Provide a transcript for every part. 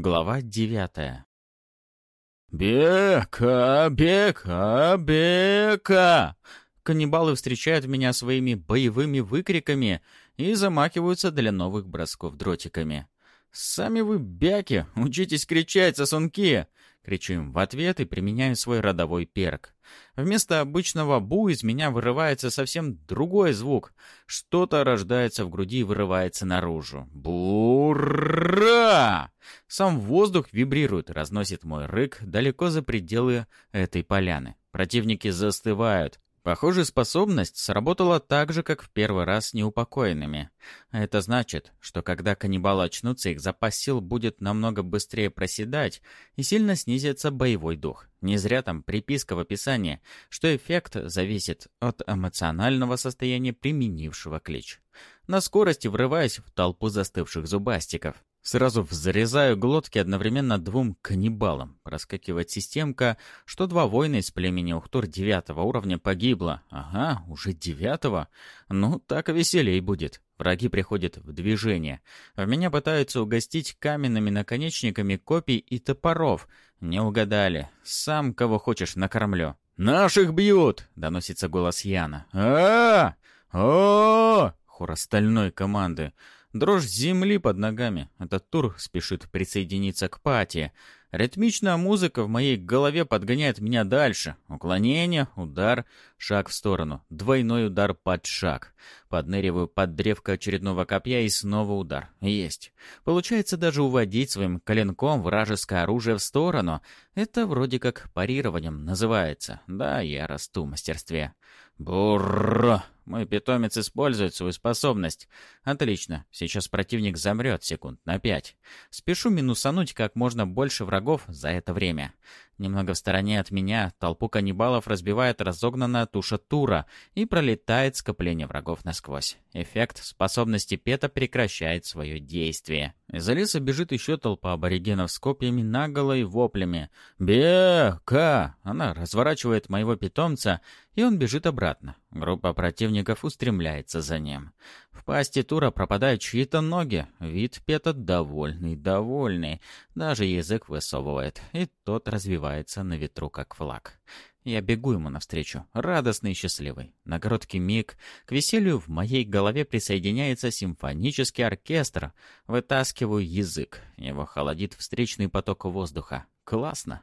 Глава девятая. «Бека! Бека! Бека!» Каннибалы встречают меня своими боевыми выкриками и замахиваются для новых бросков дротиками. «Сами вы бяки! Учитесь кричать, сосунки!» Кричу им в ответ и применяю свой родовой перк. Вместо обычного «бу» из меня вырывается совсем другой звук. Что-то рождается в груди и вырывается наружу. «Бура!» Сам воздух вибрирует, разносит мой рык далеко за пределы этой поляны. Противники застывают. Похоже, способность сработала так же, как в первый раз с неупокоенными. Это значит, что когда каннибалы очнутся, их запас сил будет намного быстрее проседать и сильно снизится боевой дух. Не зря там приписка в описании, что эффект зависит от эмоционального состояния применившего клич. На скорости врываясь в толпу застывших зубастиков. Сразу взрезаю глотки одновременно двум каннибалам. Проскакивает системка, что два воина из племени Ухтур девятого уровня погибло. Ага, уже девятого? Ну, так веселей будет. Враги приходят в движение. В меня пытаются угостить каменными наконечниками копий и топоров. Не угадали. Сам кого хочешь накормлю. «Наших бьют!» — доносится голос Яна. а о Хор остальной команды. Дрожь земли под ногами. Этот тур спешит присоединиться к пати. Ритмичная музыка в моей голове подгоняет меня дальше. Уклонение, удар, шаг в сторону. Двойной удар под шаг. Подныриваю под древко очередного копья и снова удар. Есть. Получается даже уводить своим коленком вражеское оружие в сторону. Это вроде как парированием называется. Да, я расту в мастерстве. Бурра! Мой питомец использует свою способность. Отлично. Сейчас противник замрет секунд на пять. Спешу минусануть как можно больше врагов за это время. Немного в стороне от меня толпу каннибалов разбивает разогнанная туша тура и пролетает скопление врагов насквозь. Эффект способности Пета прекращает свое действие. Из леса бежит еще толпа аборигенов с копьями наголо и воплями. «Бека!» Она разворачивает моего питомца, и он бежит обратно. Группа противников устремляется за ним. В пасти Тура пропадают чьи-то ноги. Вид Пета довольный, довольный. Даже язык высовывает, и тот развивается на ветру, как флаг. Я бегу ему навстречу, радостный и счастливый. На короткий миг к веселью в моей голове присоединяется симфонический оркестр. Вытаскиваю язык. Его холодит встречный поток воздуха. Классно.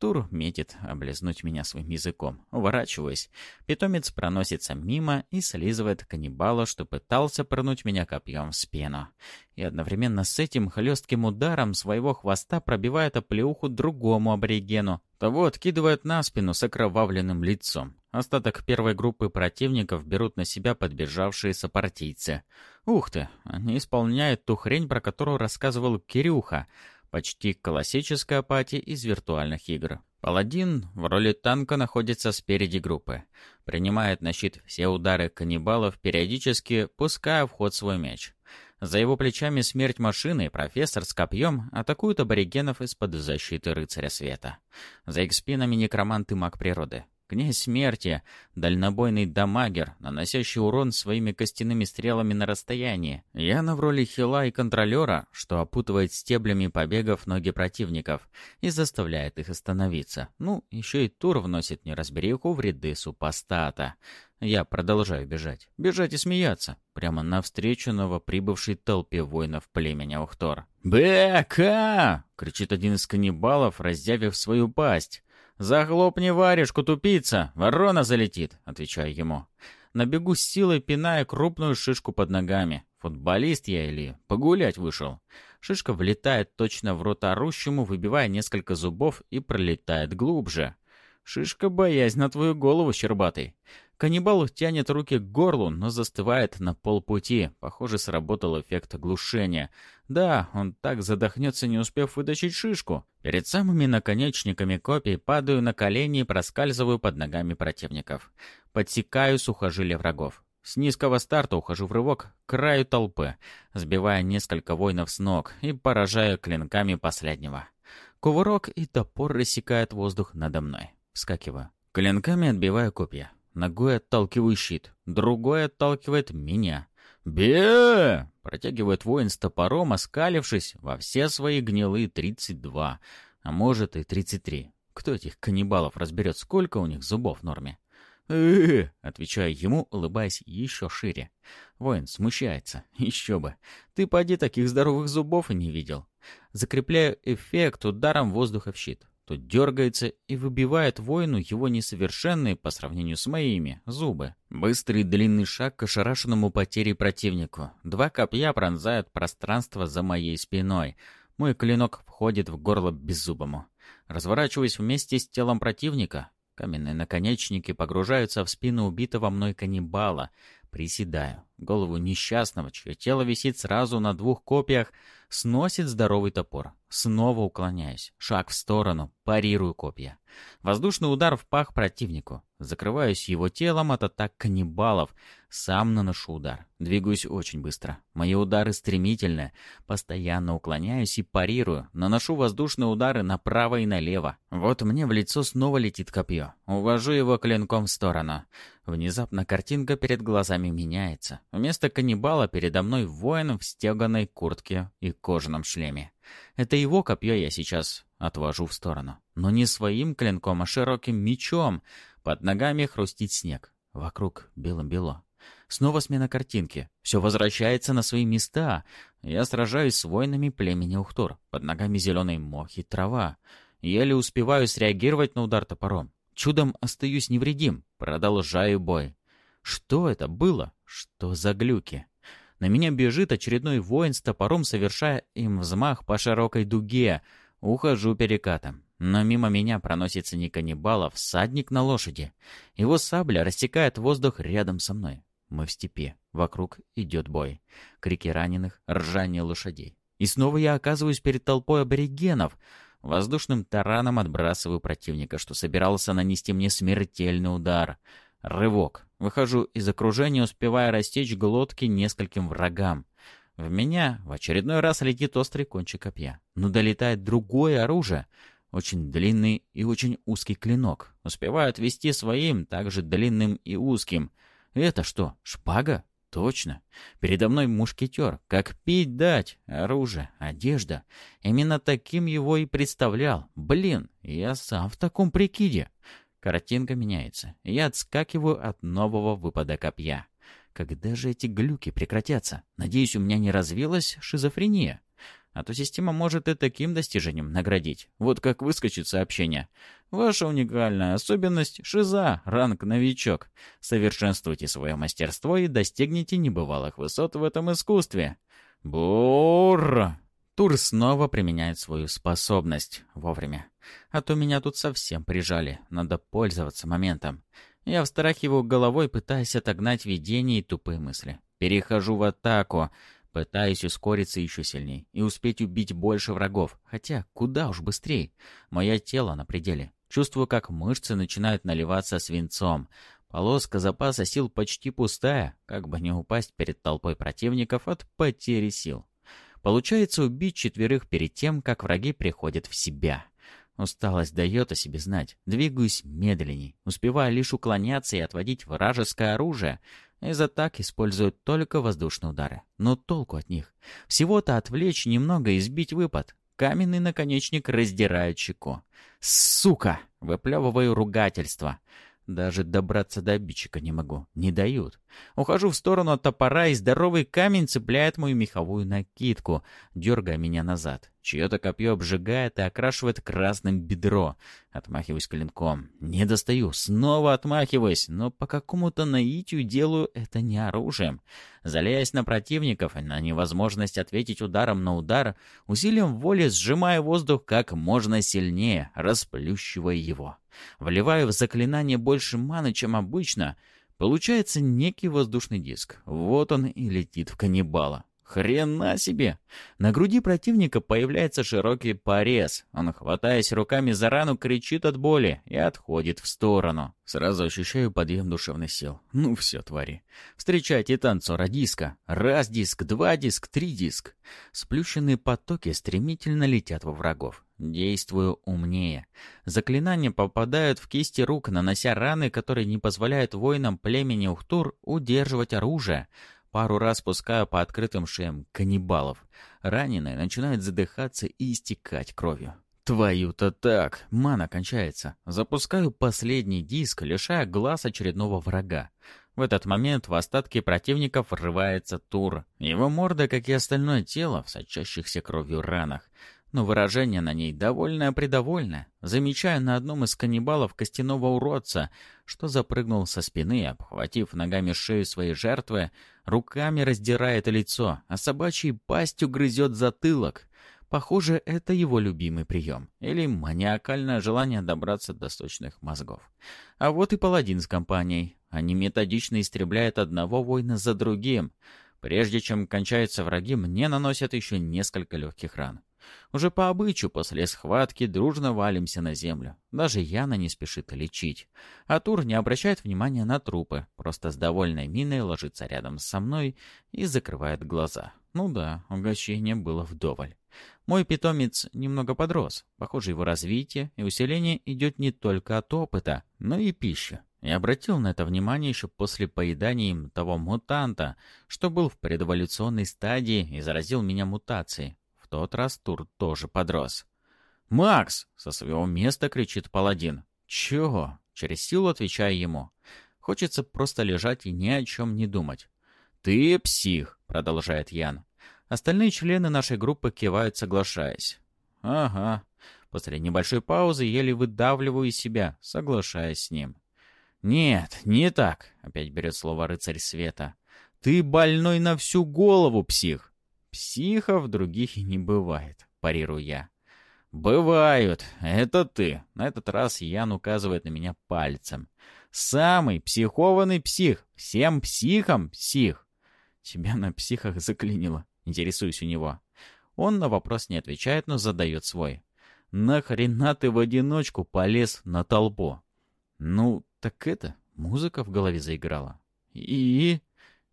Тур метит облизнуть меня своим языком. Уворачиваясь, питомец проносится мимо и слизывает каннибала, что пытался пронуть меня копьем в спину. И одновременно с этим хлестким ударом своего хвоста пробивает оплеуху другому аборигену. Того откидывает на спину с окровавленным лицом. Остаток первой группы противников берут на себя подбежавшие сопартийцы. Ух ты, они исполняют ту хрень, про которую рассказывал Кирюха — Почти классическая пати из виртуальных игр. Паладин в роли танка находится спереди группы. Принимает на щит все удары каннибалов, периодически пуская в ход свой меч. За его плечами смерть машины и профессор с копьем атакуют аборигенов из-под защиты рыцаря света. За их спинами некромант и маг природы. Князь смерти, дальнобойный дамагер, наносящий урон своими костяными стрелами на расстоянии. Яна в роли хила и контролера, что опутывает стеблями побегов ноги противников и заставляет их остановиться. Ну, еще и тур вносит неразбериху в ряды супостата. Я продолжаю бежать. Бежать и смеяться. Прямо навстречу новоприбывшей толпе воинов племени Ухтор. «Бека!» — кричит один из каннибалов, раздявив свою пасть. «Захлопни варежку, тупица! Ворона залетит!» — отвечаю ему. Набегу с силой, пиная крупную шишку под ногами. Футболист я или погулять вышел. Шишка влетает точно в рот орущему, выбивая несколько зубов и пролетает глубже. Шишка боязнь на твою голову, щербатый. Каннибал тянет руки к горлу, но застывает на полпути. Похоже, сработал эффект оглушения. Да, он так задохнется, не успев вытащить шишку. Перед самыми наконечниками копий падаю на колени и проскальзываю под ногами противников. Подсекаю сухожилия врагов. С низкого старта ухожу в рывок к краю толпы, сбивая несколько воинов с ног и поражая клинками последнего. Кувырок и топор рассекает воздух надо мной. Вскакиваю. Клинками отбиваю копья. Ногой отталкиваю щит, другой отталкивает меня. «Бе!» — протягивает воин с топором, оскалившись во все свои гнилые тридцать два, а может и тридцать три. Кто этих каннибалов разберет, сколько у них зубов в норме? э отвечаю ему, улыбаясь еще шире. Воин смущается. Еще бы. Ты поди таких здоровых зубов и не видел. Закрепляю эффект ударом воздуха в щит. Тут дергается и выбивает воину его несовершенные по сравнению с моими зубы. Быстрый длинный шаг к ошарашенному потере противнику. Два копья пронзают пространство за моей спиной. Мой клинок входит в горло беззубому. Разворачиваясь вместе с телом противника, каменные наконечники погружаются в спину убитого мной каннибала. Приседаю. Голову несчастного, чье тело висит сразу на двух копьях, сносит здоровый топор. Снова уклоняюсь. Шаг в сторону. Парирую копья. Воздушный удар в пах противнику. Закрываюсь его телом от атак каннибалов. Сам наношу удар. Двигаюсь очень быстро. Мои удары стремительные. Постоянно уклоняюсь и парирую. Наношу воздушные удары направо и налево. Вот мне в лицо снова летит копье. Увожу его клинком в сторону. Внезапно картинка перед глазами меняется. Вместо каннибала передо мной воин в стеганой куртке и кожаном шлеме. Это его копье я сейчас отвожу в сторону. Но не своим клинком, а широким мечом. Под ногами хрустит снег. Вокруг белым-бело. Снова смена картинки. Все возвращается на свои места. Я сражаюсь с воинами племени Ухтур. Под ногами зеленый мох и трава. Еле успеваю среагировать на удар топором. Чудом остаюсь невредим. Продолжаю бой. Что это было? Что за глюки? На меня бежит очередной воин с топором, совершая им взмах по широкой дуге. Ухожу перекатом. Но мимо меня проносится не каннибал, а всадник на лошади. Его сабля рассекает воздух рядом со мной. Мы в степи. Вокруг идет бой. Крики раненых, ржание лошадей. И снова я оказываюсь перед толпой аборигенов. Воздушным тараном отбрасываю противника, что собирался нанести мне смертельный удар. Рывок. Выхожу из окружения, успевая растечь глотки нескольким врагам. В меня в очередной раз летит острый кончик копья. Но долетает другое оружие. Очень длинный и очень узкий клинок. Успеваю отвести своим, также длинным и узким. Это что, шпага? Точно. Передо мной мушкетер. Как пить дать? Оружие, одежда. Именно таким его и представлял. Блин, я сам в таком прикиде. Картинка меняется. Я отскакиваю от нового выпада копья. Когда же эти глюки прекратятся? Надеюсь, у меня не развилась шизофрения. А то система может и таким достижением наградить. Вот как выскочит сообщение. Ваша уникальная особенность — шиза, ранг новичок. Совершенствуйте свое мастерство и достигните небывалых высот в этом искусстве. Бур! Тур снова применяет свою способность вовремя. А то меня тут совсем прижали. Надо пользоваться моментом. Я встрахиваю головой, пытаясь отогнать видение и тупые мысли. Перехожу в атаку, пытаясь ускориться еще сильнее и успеть убить больше врагов. Хотя, куда уж быстрее. Мое тело на пределе. Чувствую, как мышцы начинают наливаться свинцом. Полоска запаса сил почти пустая, как бы не упасть перед толпой противников от потери сил. Получается убить четверых перед тем, как враги приходят в себя. Усталость дает о себе знать. Двигаюсь медленней, успеваю лишь уклоняться и отводить вражеское оружие. Из атак используют только воздушные удары. Но толку от них. Всего-то отвлечь немного и сбить выпад. Каменный наконечник раздирает щеку. «Сука!» — выплевываю ругательство. Даже добраться до обидчика не могу. Не дают. Ухожу в сторону от топора, и здоровый камень цепляет мою меховую накидку, дергая меня назад. Чье-то копье обжигает и окрашивает красным бедро. Отмахиваюсь клинком. Не достаю. Снова отмахиваюсь, но по какому-то наитию делаю это не оружием. Заляясь на противников на невозможность ответить ударом на удар, усилием воли сжимая воздух как можно сильнее, расплющивая его. Вливаю в заклинание больше маны, чем обычно. Получается некий воздушный диск. Вот он и летит в каннибала. Хрена себе! На груди противника появляется широкий порез. Он, хватаясь руками за рану, кричит от боли и отходит в сторону. Сразу ощущаю подъем душевных сил. Ну все, твари. Встречайте танцора диска. Раз диск, два диск, три диск. Сплющенные потоки стремительно летят во врагов. Действую умнее. Заклинания попадают в кисти рук, нанося раны, которые не позволяют воинам племени Ухтур удерживать оружие. Пару раз пускаю по открытым шеям каннибалов. Раненые начинают задыхаться и истекать кровью. Твою-то так, мана кончается. Запускаю последний диск, лишая глаз очередного врага. В этот момент в остатки противников врывается Тур. Его морда, как и остальное тело, в сочащихся кровью ранах но выражение на ней довольное-предовольное. Замечаю на одном из каннибалов костяного уродца, что запрыгнул со спины, обхватив ногами шею своей жертвы, руками раздирает лицо, а собачьей пастью грызет затылок. Похоже, это его любимый прием. Или маниакальное желание добраться до сточных мозгов. А вот и паладин с компанией. Они методично истребляют одного воина за другим. Прежде чем кончаются враги, мне наносят еще несколько легких ран. Уже по обычаю после схватки дружно валимся на землю. Даже Яна не спешит лечить. А Тур не обращает внимания на трупы, просто с довольной миной ложится рядом со мной и закрывает глаза. Ну да, угощение было вдоволь. Мой питомец немного подрос. Похоже, его развитие и усиление идет не только от опыта, но и пищи. Я обратил на это внимание еще после поедания им того мутанта, что был в предэволюционной стадии и заразил меня мутацией тот раз Тур тоже подрос. «Макс!» — со своего места кричит паладин. «Чего?» — через силу отвечаю ему. Хочется просто лежать и ни о чем не думать. «Ты псих!» — продолжает Ян. Остальные члены нашей группы кивают, соглашаясь. «Ага». После небольшой паузы еле выдавливаю из себя, соглашаясь с ним. «Нет, не так», — опять берет слово рыцарь света. «Ты больной на всю голову, псих. Психов других и не бывает, парирую я. «Бывают. Это ты». На этот раз Ян указывает на меня пальцем. «Самый психованный псих. Всем психам псих». Тебя на психах заклинило. Интересуюсь у него. Он на вопрос не отвечает, но задает свой. «Нахрена ты в одиночку полез на толпу?» «Ну, так это...» Музыка в голове заиграла. «И...»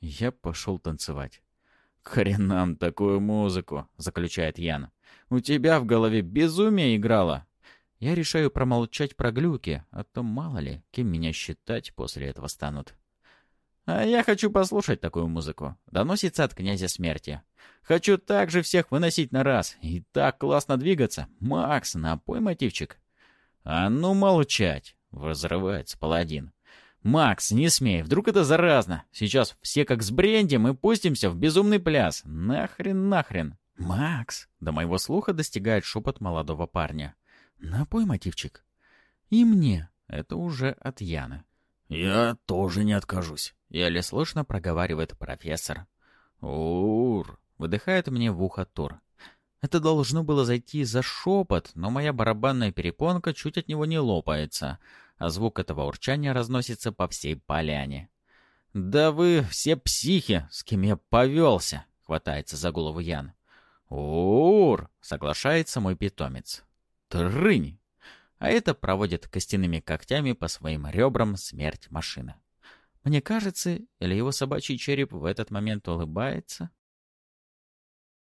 Я пошел танцевать. «Хренам такую музыку», — заключает Ян. «У тебя в голове безумие играло». Я решаю промолчать про глюки, а то мало ли, кем меня считать после этого станут. «А я хочу послушать такую музыку», — доносится от князя смерти. «Хочу так же всех выносить на раз и так классно двигаться. Макс, напой мотивчик». «А ну молчать!» — взрывается паладин. «Макс, не смей, вдруг это заразно. Сейчас все как сбрендим и пустимся в безумный пляс. Нахрен, нахрен!» «Макс!» — до моего слуха достигает шепот молодого парня. «Напой мотивчик». «И мне». Это уже от Яны. «Я тоже не откажусь», — еле слышно проговаривает профессор. «Ур!» — выдыхает мне в ухо Тур. Это должно было зайти за шепот, но моя барабанная перепонка чуть от него не лопается, а звук этого урчания разносится по всей поляне. «Да вы все психи, с кем я повелся!» — хватается за голову Ян. «Ур!» — соглашается мой питомец. «Трынь!» А это проводит костяными когтями по своим ребрам смерть машины. Мне кажется, или его собачий череп в этот момент улыбается,